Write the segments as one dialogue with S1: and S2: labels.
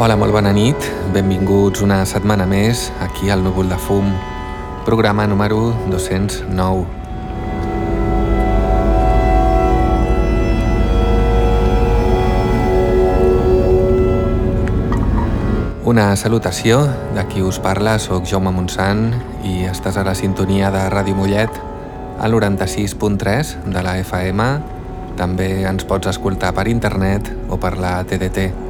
S1: Hola, molt bona nit. Benvinguts una setmana més aquí al Núvol de Fum, programa número 209. Una salutació de qui us parla, sóc Jaume Montsant i estàs a la sintonia de Ràdio Mollet al 96.3 de la FM. També ens pots escoltar per internet o per la TDT.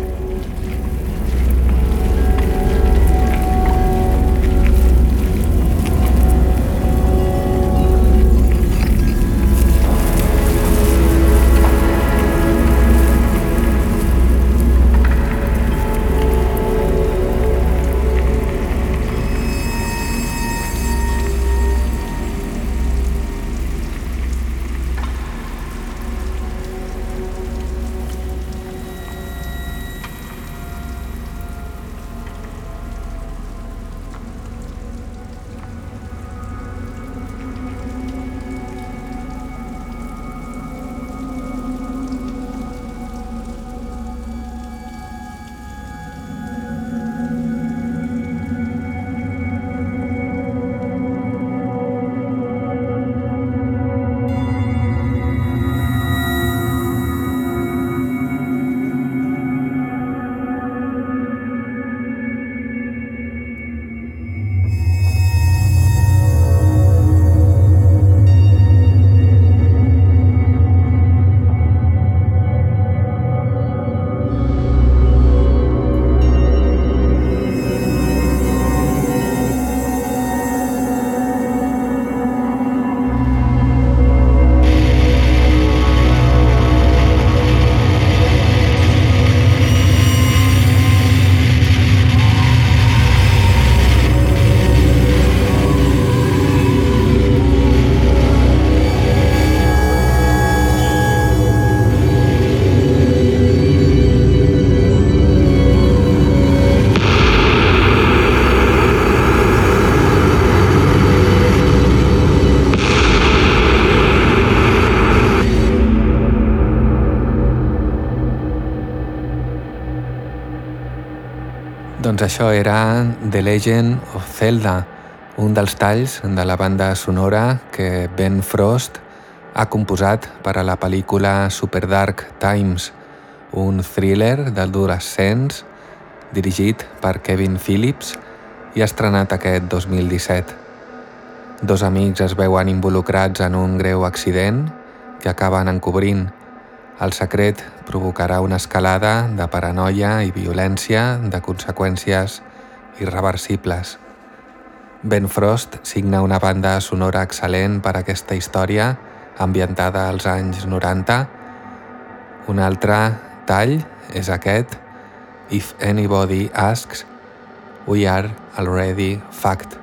S1: Doncs això era The Legend of Zelda, un dels talls de la banda sonora que Ben Frost ha composat per a la pel·lícula Super Dark Times, un thriller d'adolescents dirigit per Kevin Phillips i estrenat aquest 2017. Dos amics es veuen involucrats en un greu accident que acaben encobrint el secret provocarà una escalada de paranoia i violència de conseqüències irreversibles. Ben Frost signa una banda sonora excel·lent per a aquesta història ambientada als anys 90. Un altre tall és aquest, If Anybody Asks, We Are Already Fact.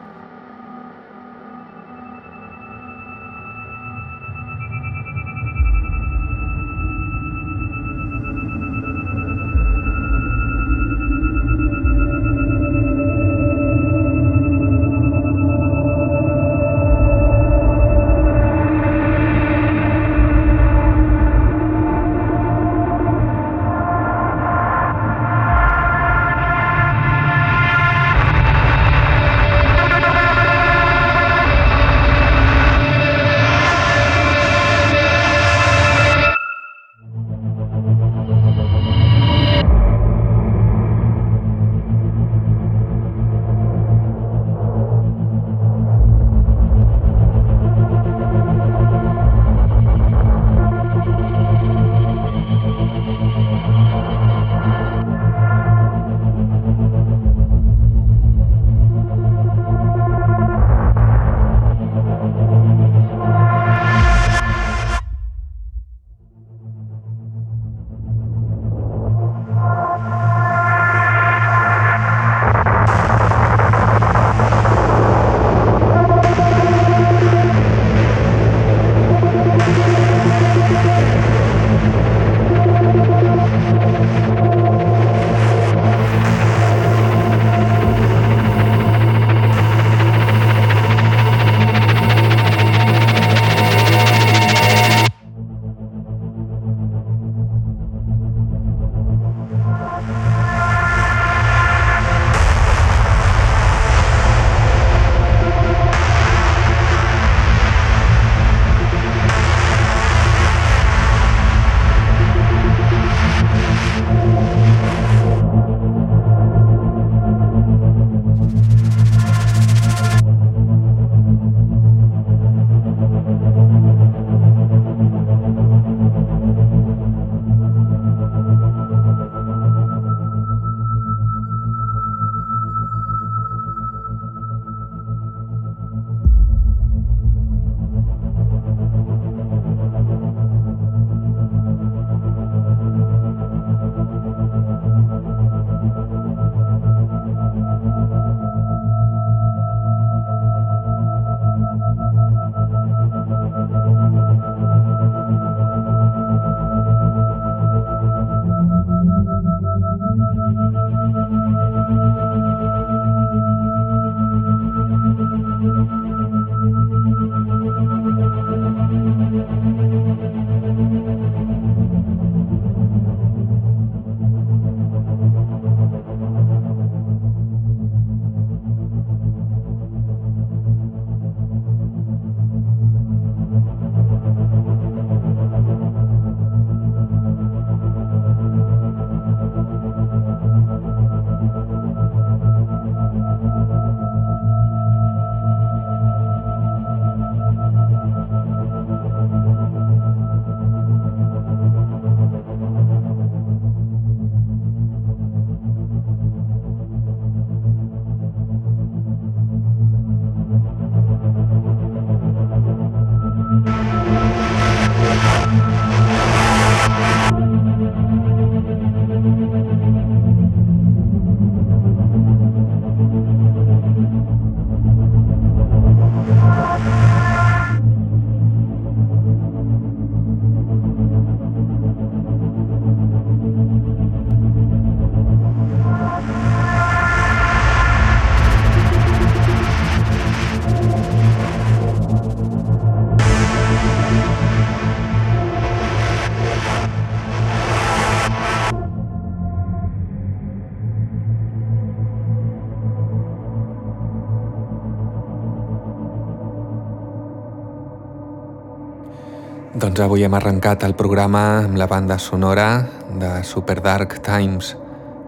S1: Doncs avui hem arrencat el programa amb la banda sonora de Super Dark Times,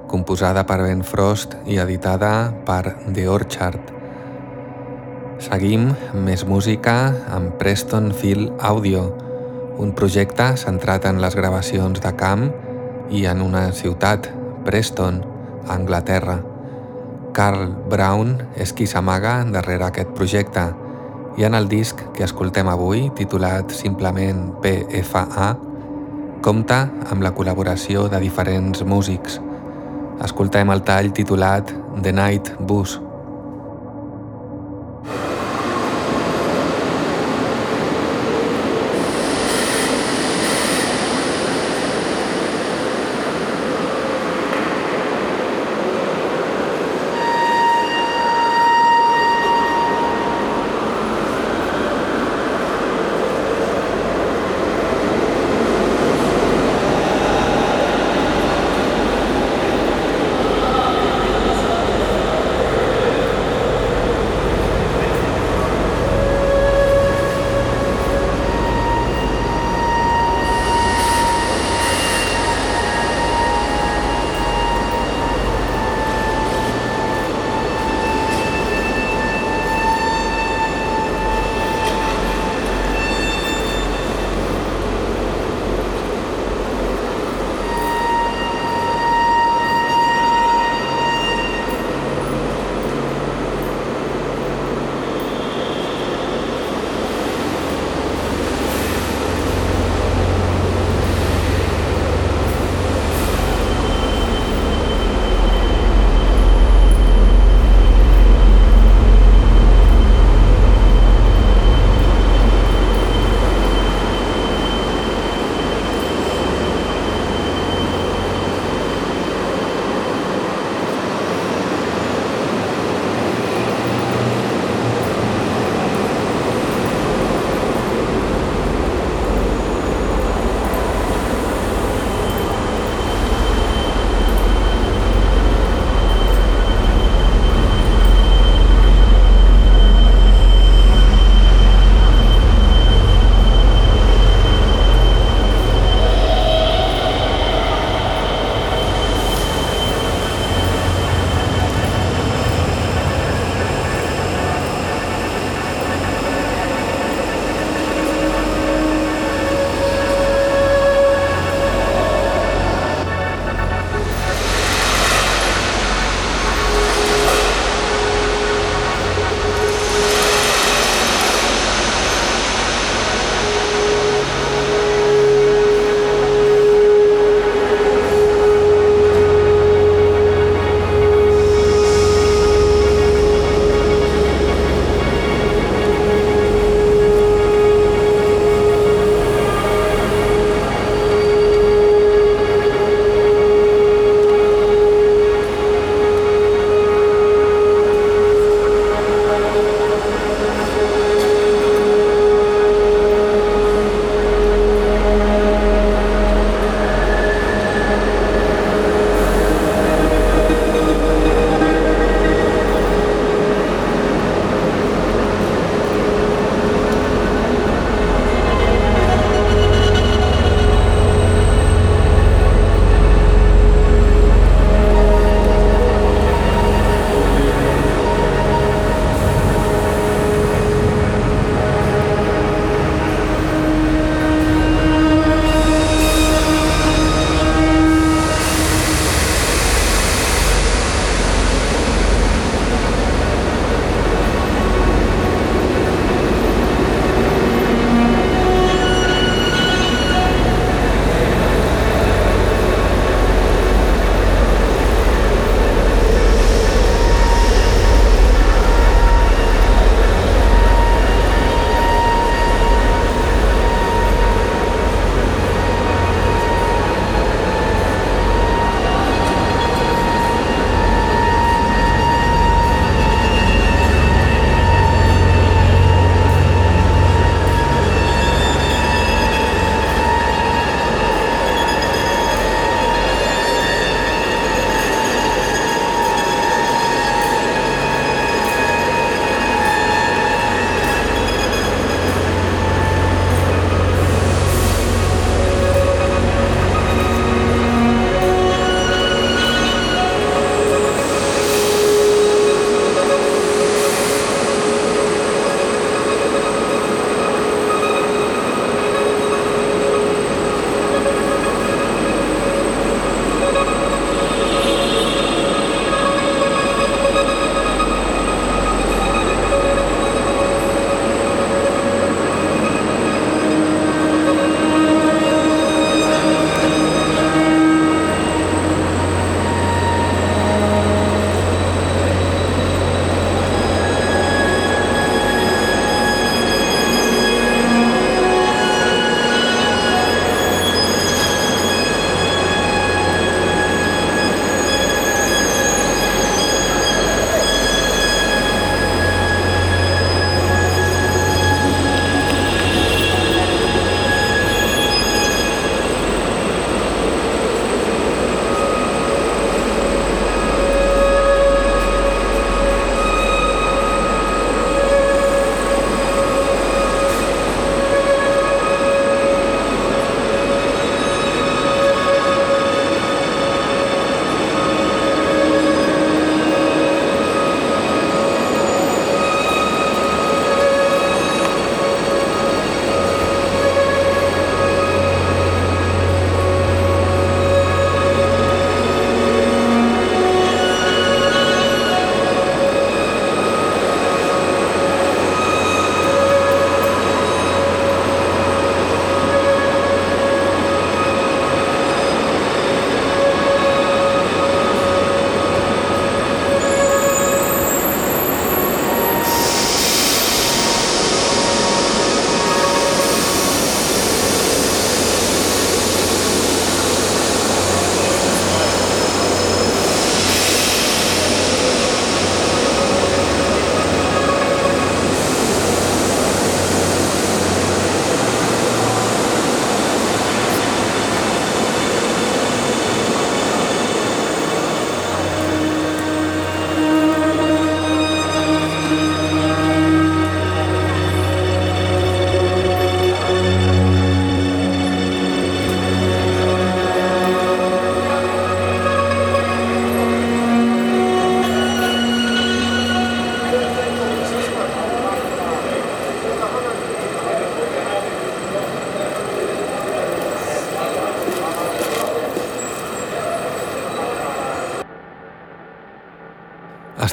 S1: composada per Ben Frost i editada per The Orchard. Seguim més música amb Preston Field Audio, un projecte centrat en les gravacions de camp i en una ciutat, Preston, a Anglaterra. Carl Brown és qui s'amaga darrere aquest projecte i en el disc que escoltem avui, titulat simplement PFA, compta amb la col·laboració de diferents músics. Escoltem el tall titulat The Night Bus.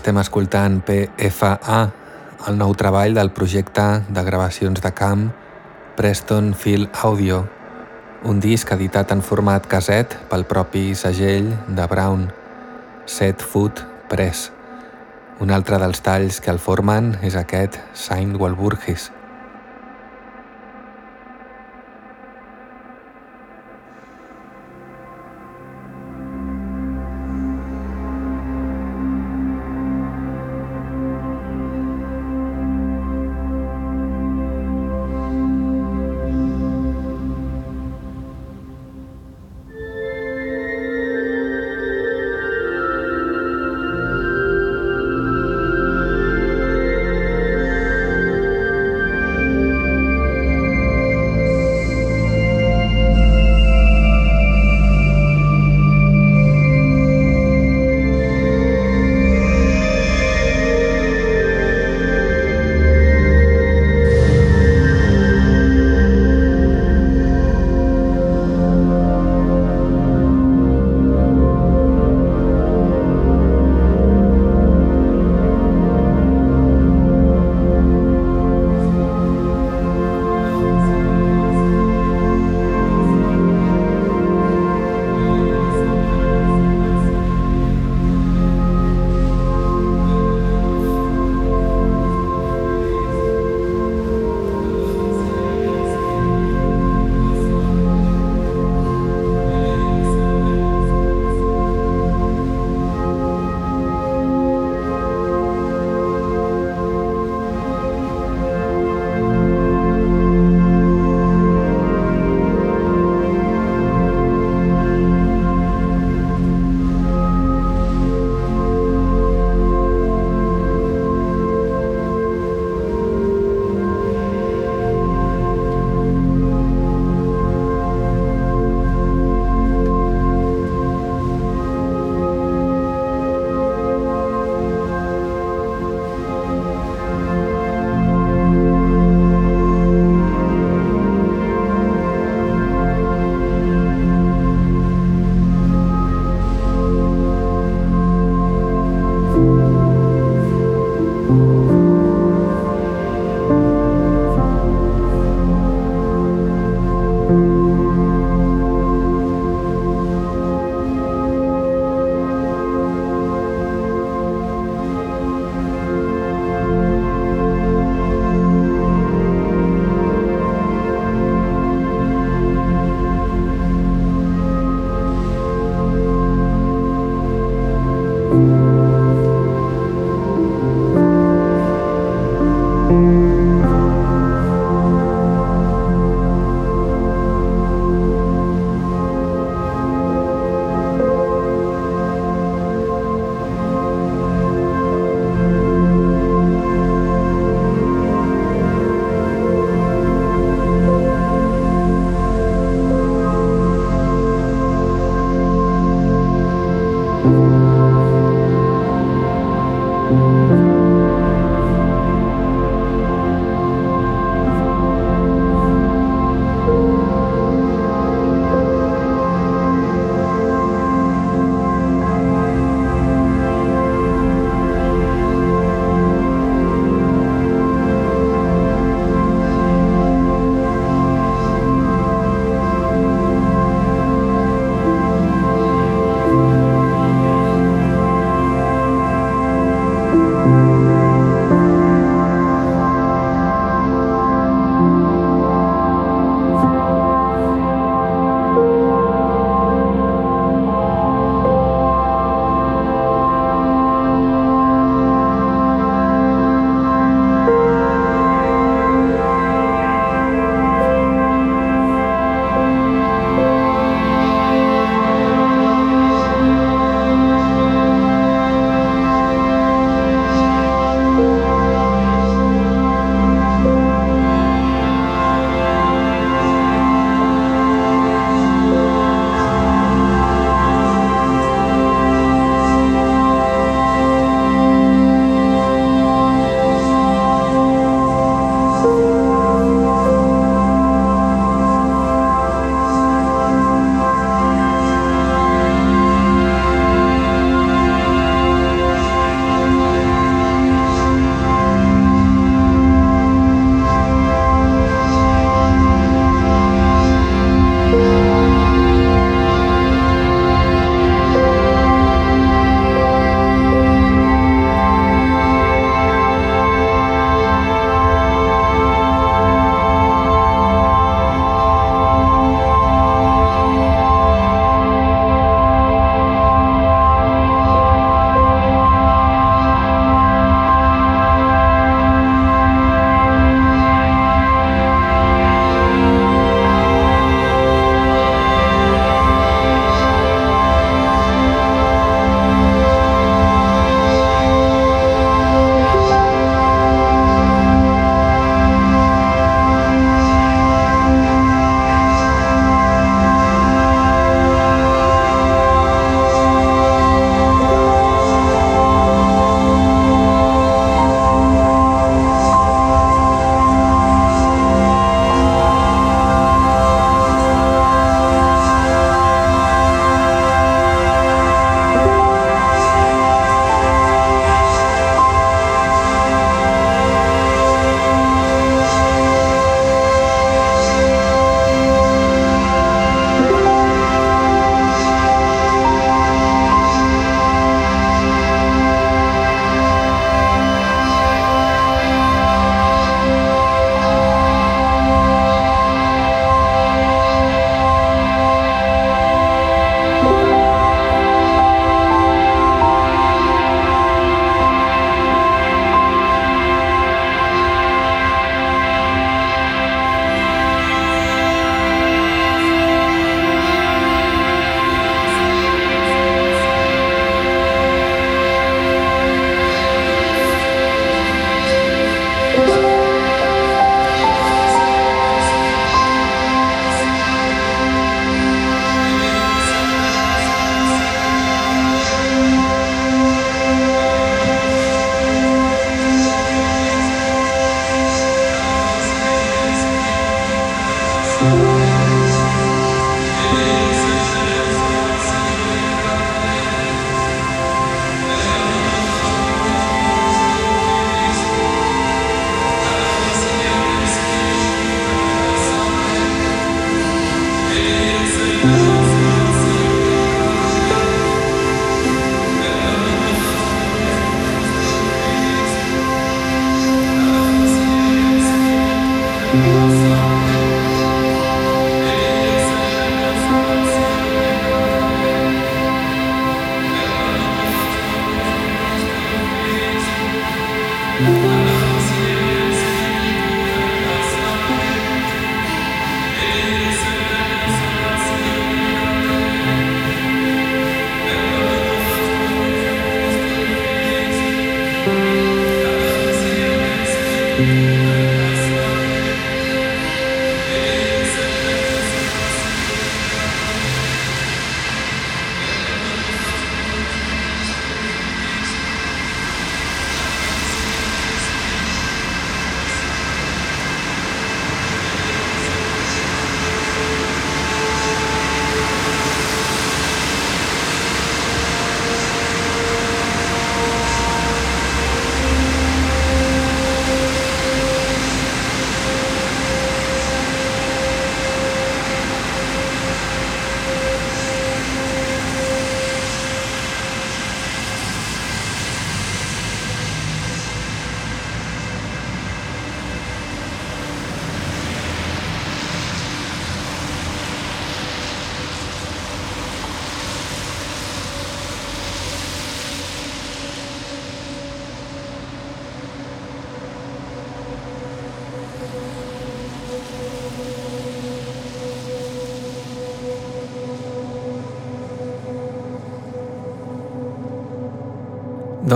S1: Estem escoltant PFA, el nou treball del projecte de gravacions de camp Preston Field Audio, un disc editat en format caset pel propi segell de Brown, Set Foot Press. Un altre dels talls que el formen és aquest Saint Walburgis.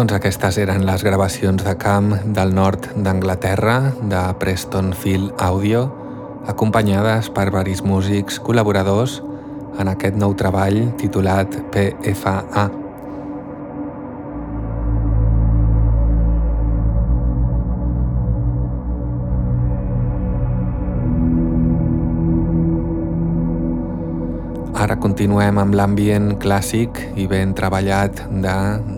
S1: Doncs aquestes eren les gravacions de camp del nord d'Anglaterra, de Preston Field Audio, acompanyades per varis músics col·laboradors en aquest nou treball titulat PFA. Ara continuem amb l'ambient clàssic i ben treballat de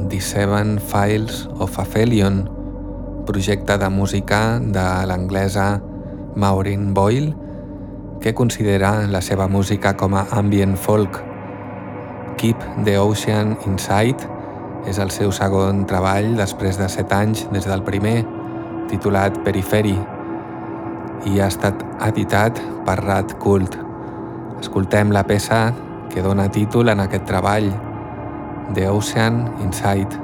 S1: The Seven Files of Aphelion, projecte de música de l'anglesa Maureen Boyle, que considera la seva música com a ambient folk. Keep the Ocean Inside és el seu segon treball després de set anys des del primer, titulat Periphery, i ha estat editat per Rat Cult. Escoltem la peça que dona títol en aquest treball, The Ocean Inside.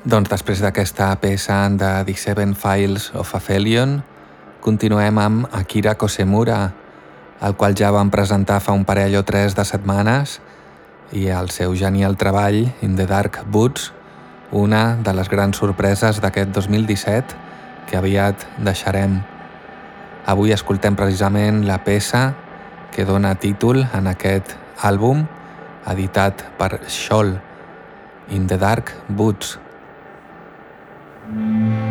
S1: Doncs després d'aquesta peça de The Seven Files of Aphelion, continuem amb Akira Kosemura, el qual ja vam presentar fa un parell o tres de setmanes i el seu genial treball In the Dark Woods, una de les grans sorpreses d'aquest 2017 que aviat deixarem. Avui escoltem precisament la peça que dona títol en aquest àlbum editat per Scholl, In the Dark Woods. Doncs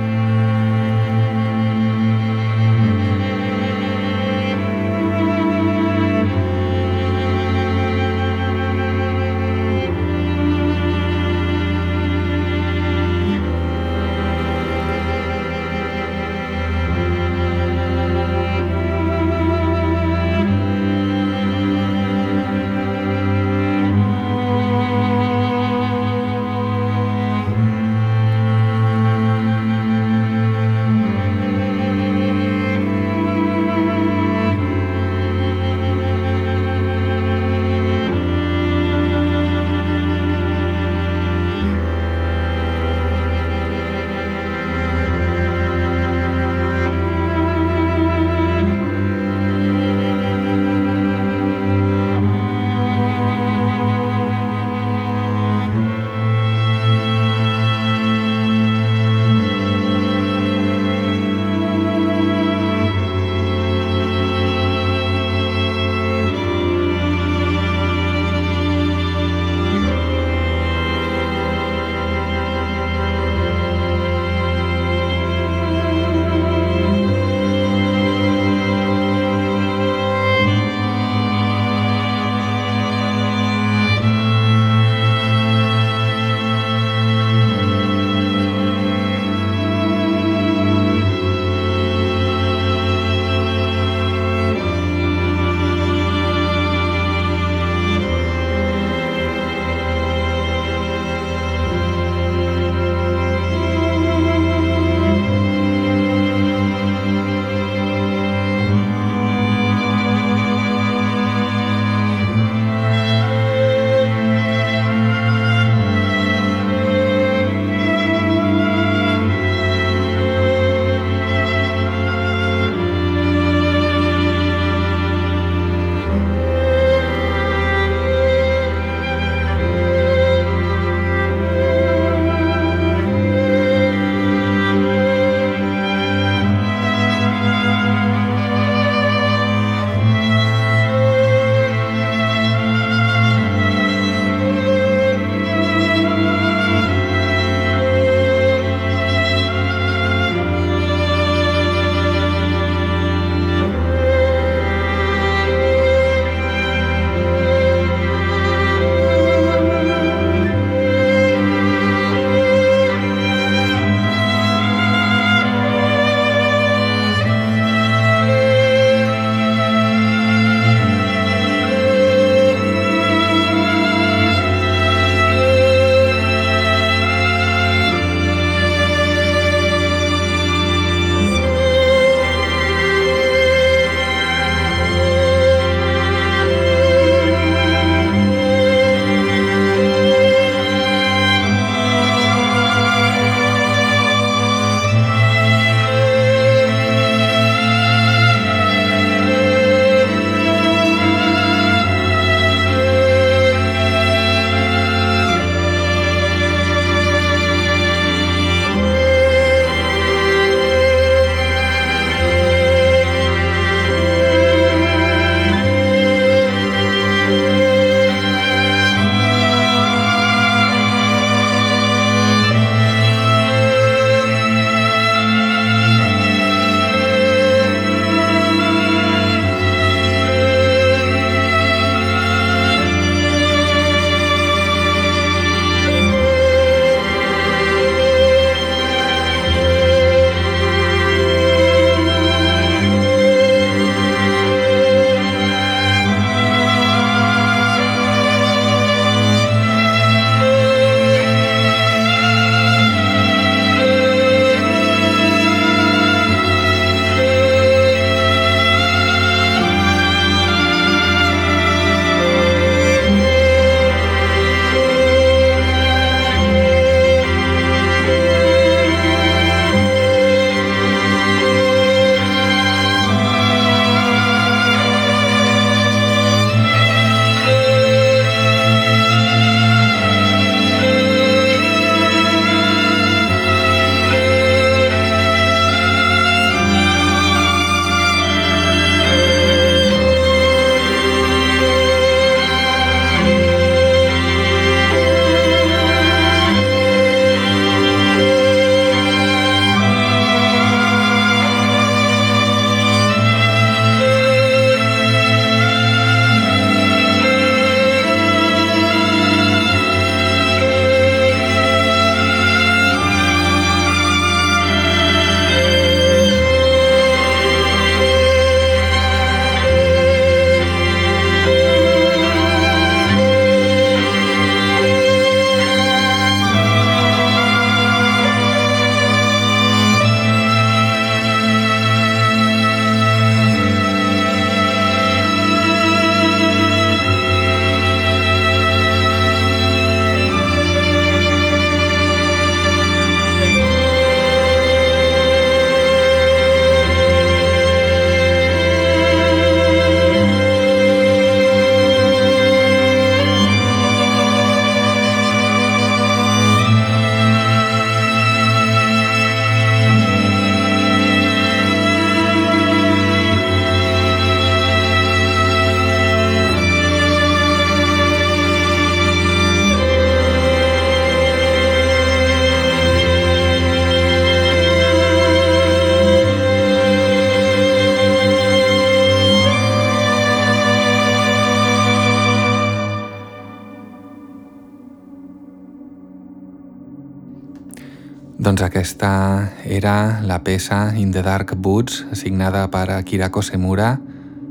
S1: era la peça In the Dark Boots signada per Akira Kosemura,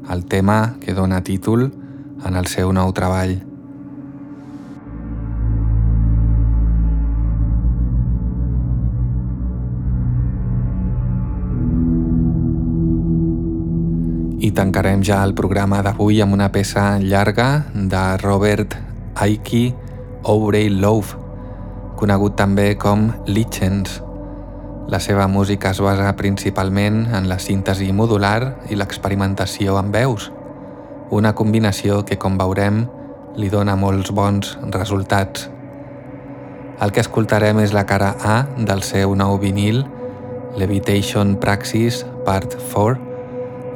S1: el tema que dona títol en el seu nou treball. I tancarem ja el programa d'avui amb una peça llarga de Robert Aiki Ourey Love, conegut també com Lichens. La seva música es basa principalment en la síntesi modular i l'experimentació amb veus, una combinació que, com veurem, li dona molts bons resultats. El que escoltarem és la cara A del seu nou vinil, Levitation Praxis Part 4,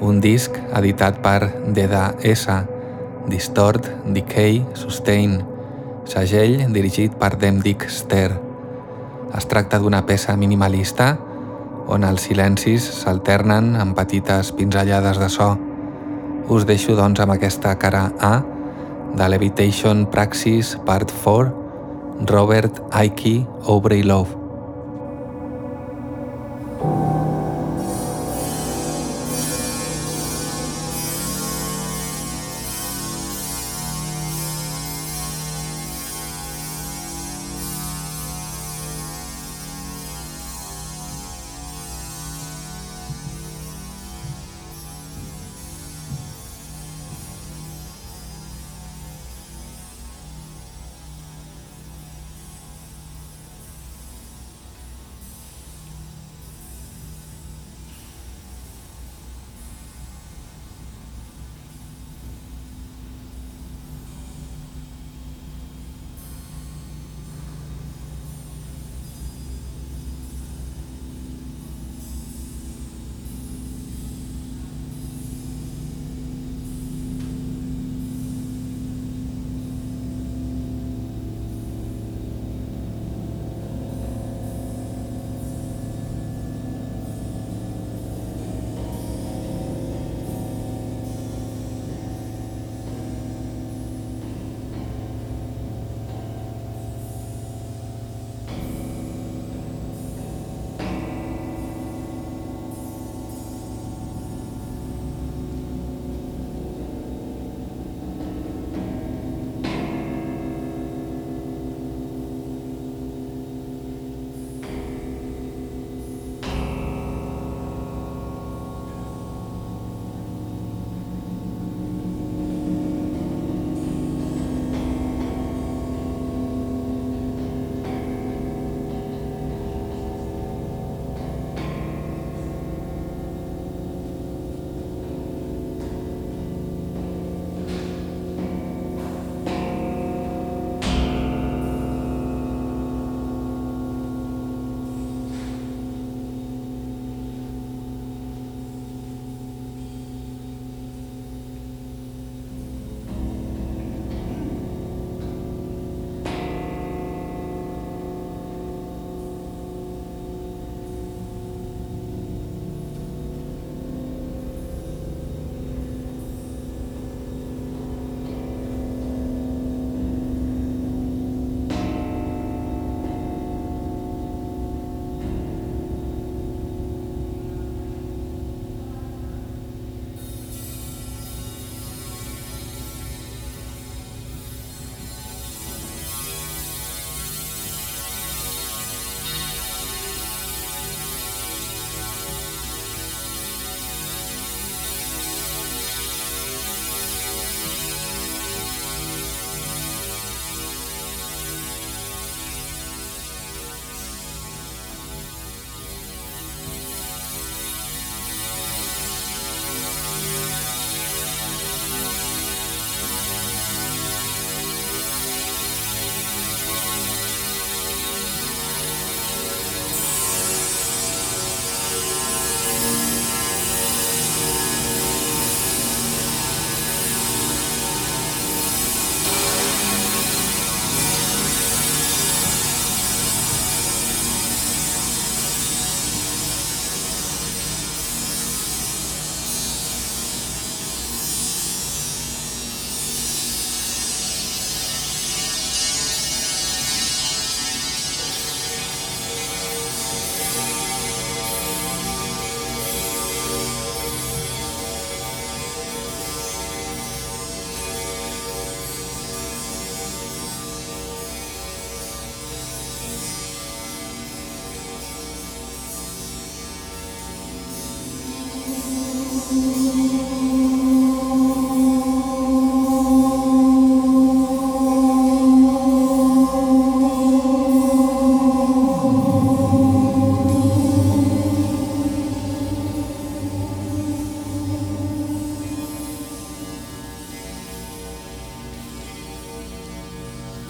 S1: un disc editat per Deda S, Distort, Decay, Sustain, segell dirigit per Demdic Ster. Es tracta d'una peça minimalista on els silencis s'alternen amb petites pinzellades de so. Us deixo doncs amb aquesta cara A de Levitation Praxis Part 4, Robert Aiki Aubrey Love.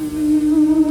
S1: Música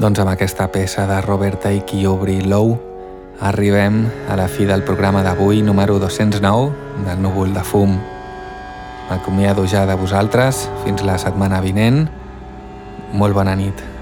S1: Doncs amb aquesta peça de Robert Ake i Aubrey Lowe arribem a la fi del programa d'avui, número 209, del núvol de fum. M'acomiado ja de vosaltres, fins la setmana vinent. Molt bona nit.